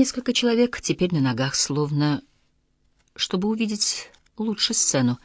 Несколько человек теперь на ногах, словно чтобы увидеть лучше сцену.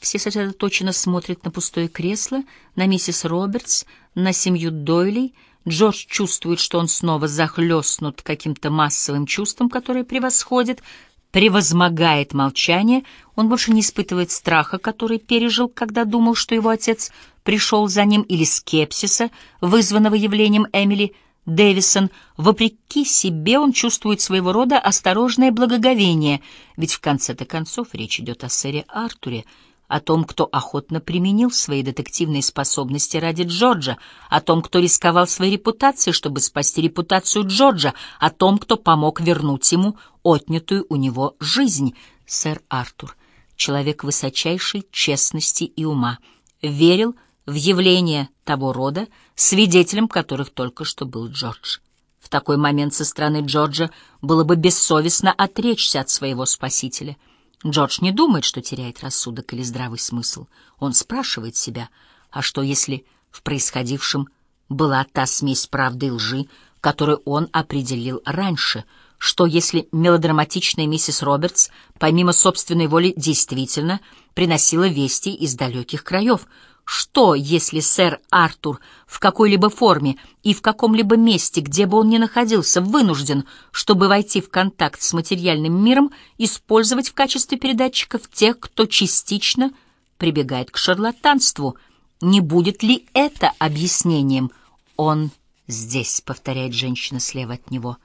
Все сосредоточенно смотрят на пустое кресло, на миссис Робертс, на семью Дойлей. Джордж чувствует, что он снова захлестнут каким-то массовым чувством, которое превосходит, превозмогает молчание. Он больше не испытывает страха, который пережил, когда думал, что его отец пришел за ним, или скепсиса, вызванного явлением Эмили Дэвисон. Вопреки себе он чувствует своего рода осторожное благоговение, ведь в конце-то концов речь идет о сэре Артуре — о том, кто охотно применил свои детективные способности ради Джорджа, о том, кто рисковал своей репутацией, чтобы спасти репутацию Джорджа, о том, кто помог вернуть ему отнятую у него жизнь. Сэр Артур, человек высочайшей честности и ума, верил в явления того рода, свидетелем которых только что был Джордж. В такой момент со стороны Джорджа было бы бессовестно отречься от своего спасителя — Джордж не думает, что теряет рассудок или здравый смысл. Он спрашивает себя, а что если в происходившем была та смесь правды и лжи, которую он определил раньше? Что если мелодраматичная миссис Робертс, помимо собственной воли, действительно приносила вести из далеких краев — что, если сэр Артур в какой-либо форме и в каком-либо месте, где бы он ни находился, вынужден, чтобы войти в контакт с материальным миром, использовать в качестве передатчиков тех, кто частично прибегает к шарлатанству? Не будет ли это объяснением? Он здесь, повторяет женщина слева от него,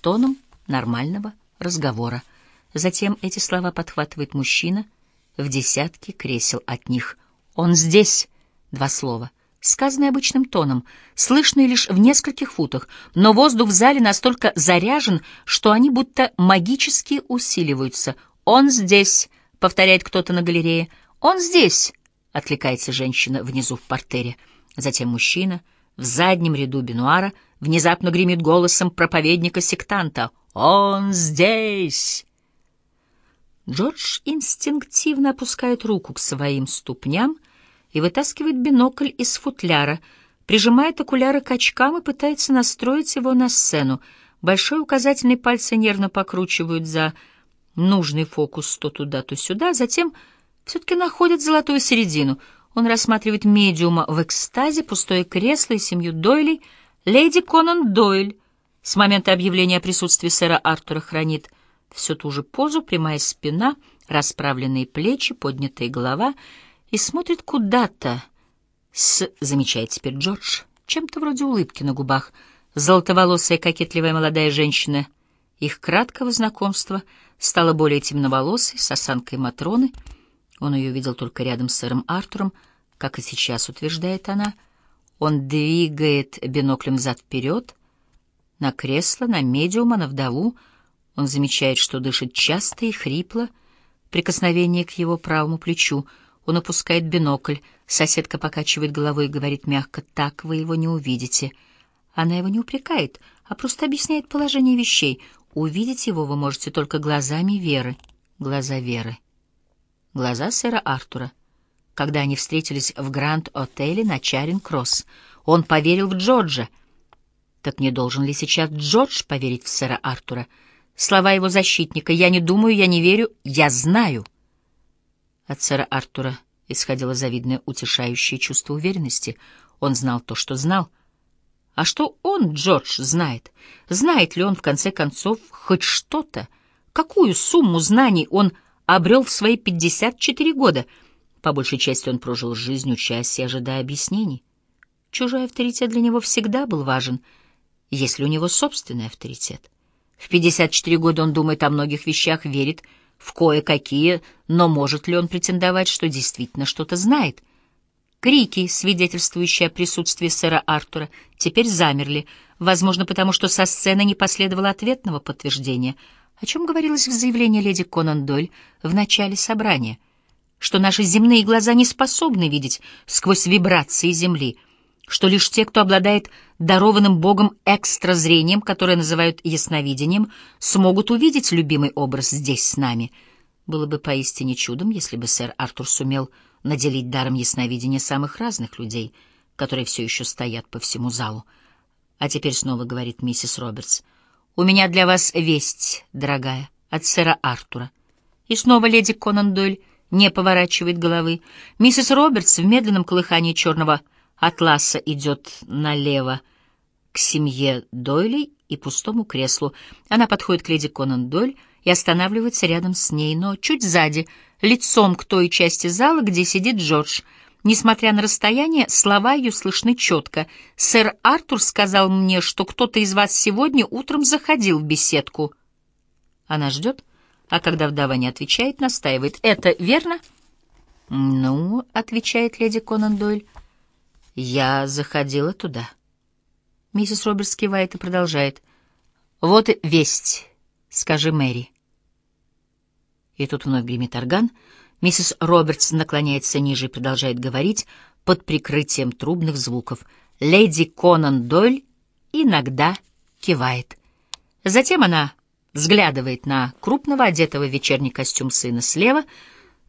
тоном нормального разговора. Затем эти слова подхватывает мужчина в десятке кресел от них — «Он здесь!» — два слова, сказанные обычным тоном, слышные лишь в нескольких футах, но воздух в зале настолько заряжен, что они будто магически усиливаются. «Он здесь!» — повторяет кто-то на галерее. «Он здесь!» — откликается женщина внизу в портере. Затем мужчина в заднем ряду бинуара внезапно гремит голосом проповедника-сектанта. «Он здесь!» Джордж инстинктивно опускает руку к своим ступням — и вытаскивает бинокль из футляра, прижимает окуляры к очкам и пытается настроить его на сцену. Большой указательный пальцы нервно покручивают за нужный фокус то туда, то сюда, затем все-таки находит золотую середину. Он рассматривает медиума в экстазе, пустое кресло и семью Дойлей. Леди Конан Дойль с момента объявления о присутствии сэра Артура хранит всю ту же позу, прямая спина, расправленные плечи, поднятая голова — и смотрит куда-то с, замечает теперь Джордж, чем-то вроде улыбки на губах, золотоволосая кокетливая молодая женщина. Их краткого знакомства стала более темноволосой, с осанкой Матроны. Он ее видел только рядом с сэром Артуром, как и сейчас утверждает она. Он двигает биноклем взад-вперед, на кресло, на медиума, на вдову. Он замечает, что дышит часто и хрипло, прикосновение к его правому плечу — он опускает бинокль. Соседка покачивает головой и говорит мягко, «Так вы его не увидите». Она его не упрекает, а просто объясняет положение вещей. Увидеть его вы можете только глазами Веры. Глаза Веры. Глаза сэра Артура. Когда они встретились в Гранд-отеле на Чаринг-Кросс, он поверил в Джорджа. Так не должен ли сейчас Джордж поверить в сэра Артура? Слова его защитника «Я не думаю, я не верю, я знаю». От сэра Артура исходило завидное утешающее чувство уверенности. Он знал то, что знал. А что он, Джордж, знает? Знает ли он, в конце концов, хоть что-то? Какую сумму знаний он обрел в свои 54 года? По большей части он прожил жизнь, учась ожидая объяснений. Чужой авторитет для него всегда был важен, если у него собственный авторитет. В 54 года он думает о многих вещах, верит, в кое-какие, но может ли он претендовать, что действительно что-то знает? Крики, свидетельствующие о присутствии сэра Артура, теперь замерли, возможно, потому что со сцены не последовало ответного подтверждения, о чем говорилось в заявлении леди Конан Дойль в начале собрания, что наши земные глаза не способны видеть сквозь вибрации Земли — что лишь те, кто обладает дарованным Богом экстразрением, которое называют ясновидением, смогут увидеть любимый образ здесь с нами. Было бы поистине чудом, если бы сэр Артур сумел наделить даром ясновидения самых разных людей, которые все еще стоят по всему залу. А теперь снова говорит миссис Робертс. «У меня для вас весть, дорогая, от сэра Артура». И снова леди Конан Дойль не поворачивает головы. Миссис Робертс в медленном колыхании черного атласа идет налево к семье Дойлей и пустому креслу. Она подходит к леди Конан Дойль и останавливается рядом с ней, но чуть сзади, лицом к той части зала, где сидит Джордж. Несмотря на расстояние, слова ее слышны четко. «Сэр Артур сказал мне, что кто-то из вас сегодня утром заходил в беседку». Она ждет, а когда вдова не отвечает, настаивает. «Это верно?» «Ну», — отвечает леди Конан Дойль, — «я заходила туда». Миссис Робертс кивает и продолжает. «Вот и весть, скажи Мэри». И тут вновь гремит орган. Миссис Робертс наклоняется ниже и продолжает говорить под прикрытием трубных звуков. Леди Конан Дойль иногда кивает. Затем она взглядывает на крупного, одетого в вечерний костюм сына слева,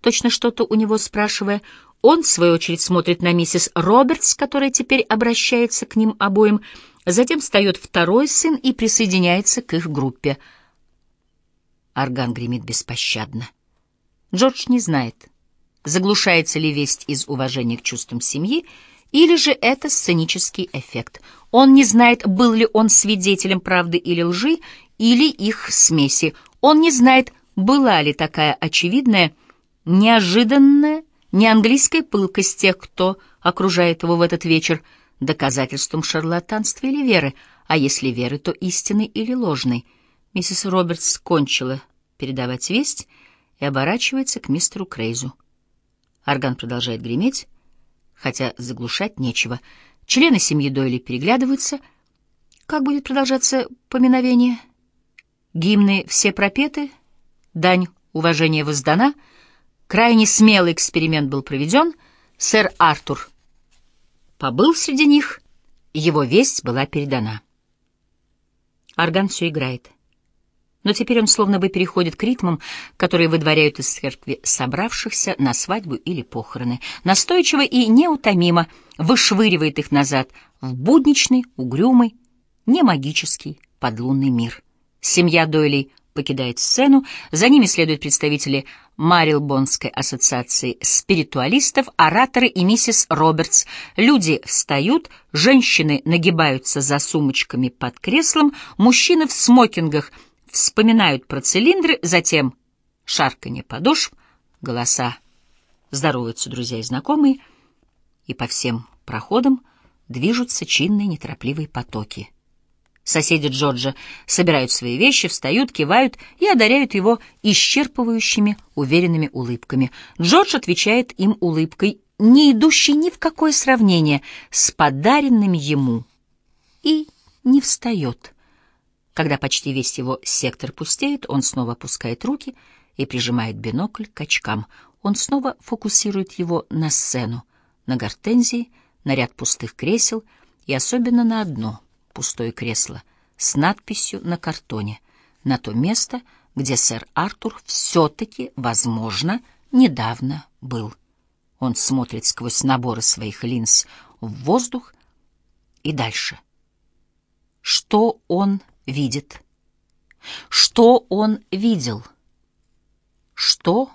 точно что-то у него спрашивая. Он, в свою очередь, смотрит на миссис Робертс, которая теперь обращается к ним обоим. Затем встает второй сын и присоединяется к их группе. Орган гремит беспощадно. Джордж не знает, заглушается ли весть из уважения к чувствам семьи, или же это сценический эффект. Он не знает, был ли он свидетелем правды или лжи, или их смеси. Он не знает, была ли такая очевидная, неожиданная, неанглийская пылкость тех, кто окружает его в этот вечер, доказательством шарлатанства или веры, а если веры, то истины или ложной. Миссис Робертс кончила передавать весть и оборачивается к мистеру Крейзу. Орган продолжает греметь, хотя заглушать нечего. Члены семьи Дойли переглядываются. Как будет продолжаться поминовение? Гимны все пропеты, дань уважения воздана, крайне смелый эксперимент был проведен, сэр Артур побыл среди них, его весть была передана. Орган все играет. Но теперь он словно бы переходит к ритмам, которые выдворяют из церкви собравшихся на свадьбу или похороны. Настойчиво и неутомимо вышвыривает их назад в будничный, угрюмый, немагический подлунный мир. Семья Дойлей покидает сцену, за ними следуют представители Марилбонской ассоциации спиритуалистов, ораторы и миссис Робертс. Люди встают, женщины нагибаются за сумочками под креслом, мужчины в смокингах вспоминают про цилиндры, затем шарканье подошв, голоса здороваются друзья и знакомые, и по всем проходам движутся чинные неторопливые потоки. Соседи Джорджа собирают свои вещи, встают, кивают и одаряют его исчерпывающими, уверенными улыбками. Джордж отвечает им улыбкой, не идущей ни в какое сравнение с подаренными ему, и не встает. Когда почти весь его сектор пустеет, он снова опускает руки и прижимает бинокль к очкам. Он снова фокусирует его на сцену, на гортензии, на ряд пустых кресел и особенно на одно — пустое кресло с надписью на картоне на то место, где сэр Артур все-таки, возможно, недавно был. Он смотрит сквозь наборы своих линз в воздух и дальше. Что он видит? Что он видел? Что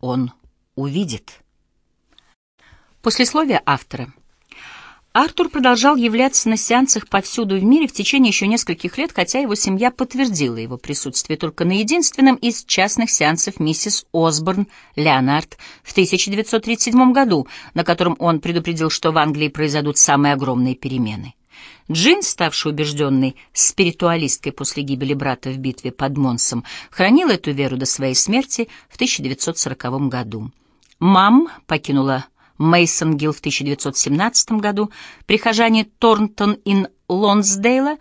он увидит? Послесловие автора — Артур продолжал являться на сеансах повсюду в мире в течение еще нескольких лет, хотя его семья подтвердила его присутствие только на единственном из частных сеансов миссис Осборн Леонард в 1937 году, на котором он предупредил, что в Англии произойдут самые огромные перемены. Джин, ставший убежденной спиритуалисткой после гибели брата в битве под Монсом, хранил эту веру до своей смерти в 1940 году. Мам покинула Мейсонгилл в 1917 году, прихожане Торнтон-ин Лонсдейла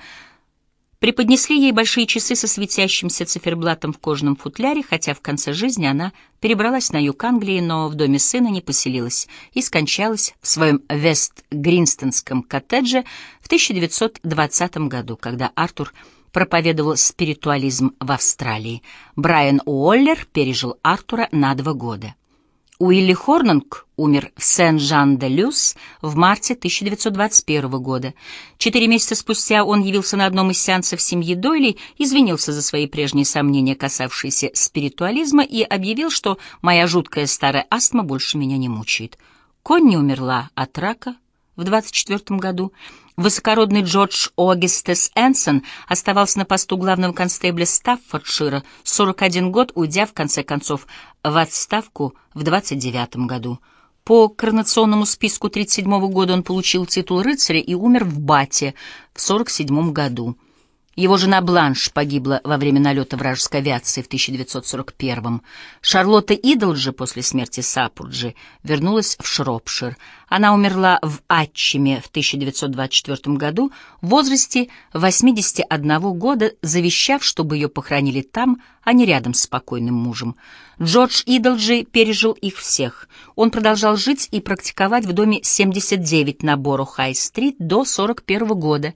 преподнесли ей большие часы со светящимся циферблатом в кожаном футляре, хотя в конце жизни она перебралась на юг Англии, но в доме сына не поселилась и скончалась в своем Вест-Гринстонском коттедже в 1920 году, когда Артур проповедовал спиритуализм в Австралии. Брайан Уоллер пережил Артура на два года. Уилли Хорнанг умер в Сен-Жан-де-Люс в марте 1921 года. Четыре месяца спустя он явился на одном из сеансов семьи Дойли, извинился за свои прежние сомнения, касавшиеся спиритуализма, и объявил, что «моя жуткая старая астма больше меня не мучает». Конни умерла от рака в 24 году. Высокородный Джордж Огистес Энсон оставался на посту главного констебля Стаффордшира 41 год, уйдя в конце концов в отставку в 29 году. По коронационному списку 37 года он получил титул рыцаря и умер в Бате в 47 году. Его жена Бланш погибла во время налета вражеской авиации в 1941-м. Шарлотта Идолджи после смерти Сапурджи вернулась в Шропшир. Она умерла в Атчиме в 1924 году в возрасте 81 года, завещав, чтобы ее похоронили там, а не рядом с покойным мужем. Джордж Идолджи пережил их всех. Он продолжал жить и практиковать в доме 79 на Боро-Хай-стрит до 41 года.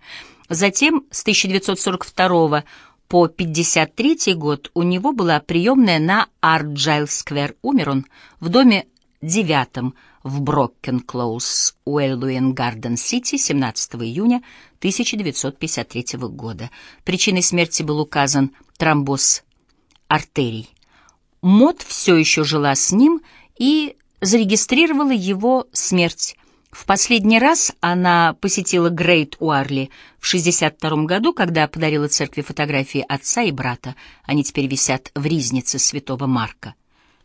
Затем с 1942 по 1953 год у него была приемная на Арджайл-сквер. Умер он в доме девятом в Броккен-Клоус, Уэллуэн-Гарден-Сити 17 июня 1953 года. Причиной смерти был указан тромбоз артерий. Мот все еще жила с ним и зарегистрировала его смерть в последний раз она посетила Грейт Уарли в 62 году, когда подарила церкви фотографии отца и брата. Они теперь висят в ризнице святого Марка.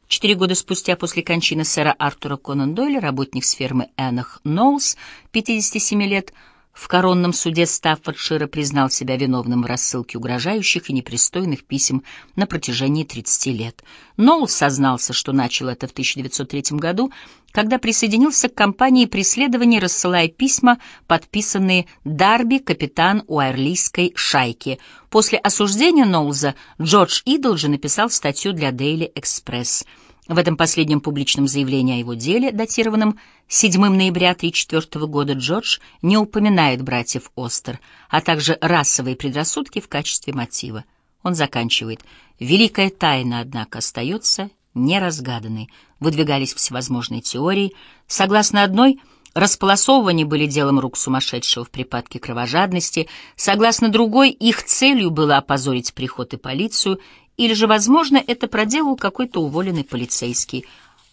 Четыре года спустя после кончины сэра Артура Конан Дойля, работник с фермы Энах Ноулс, 57 лет, в коронном суде Стаффордшира признал себя виновным в рассылке угрожающих и непристойных писем на протяжении 30 лет. Ноул сознался, что начал это в 1903 году, когда присоединился к кампании преследования, рассылая письма, подписанные Дарби, капитан уайрлийской шайки. После осуждения Ноулза Джордж Идолджи написал статью для Daily Express — в этом последнем публичном заявлении о его деле, датированном 7 ноября 1934 года, Джордж не упоминает братьев Остер, а также расовые предрассудки в качестве мотива. Он заканчивает. «Великая тайна, однако, остается неразгаданной. Выдвигались всевозможные теории. Согласно одной, располосовывания были делом рук сумасшедшего в припадке кровожадности. Согласно другой, их целью было опозорить приход и полицию или же, возможно, это проделал какой-то уволенный полицейский.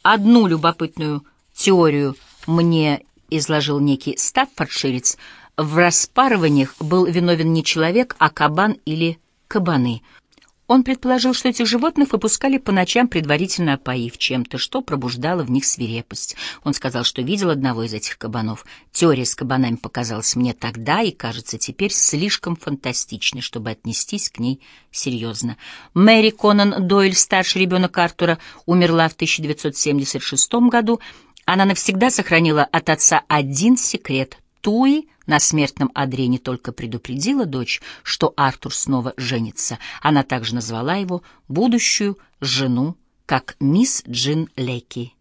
Одну любопытную теорию мне изложил некий стаффордширец. В распарываниях был виновен не человек, а кабан или кабаны — он предположил, что этих животных выпускали по ночам, предварительно опоив чем-то, что пробуждало в них свирепость. Он сказал, что видел одного из этих кабанов. Теория с кабанами показалась мне тогда и, кажется, теперь слишком фантастичной, чтобы отнестись к ней серьезно. Мэри Конан Дойль, старший ребенок Артура, умерла в 1976 году. Она навсегда сохранила от отца один секрет — Туи на смертном одре не только предупредила дочь, что Артур снова женится, она также назвала его будущую жену как мисс Джин Леки.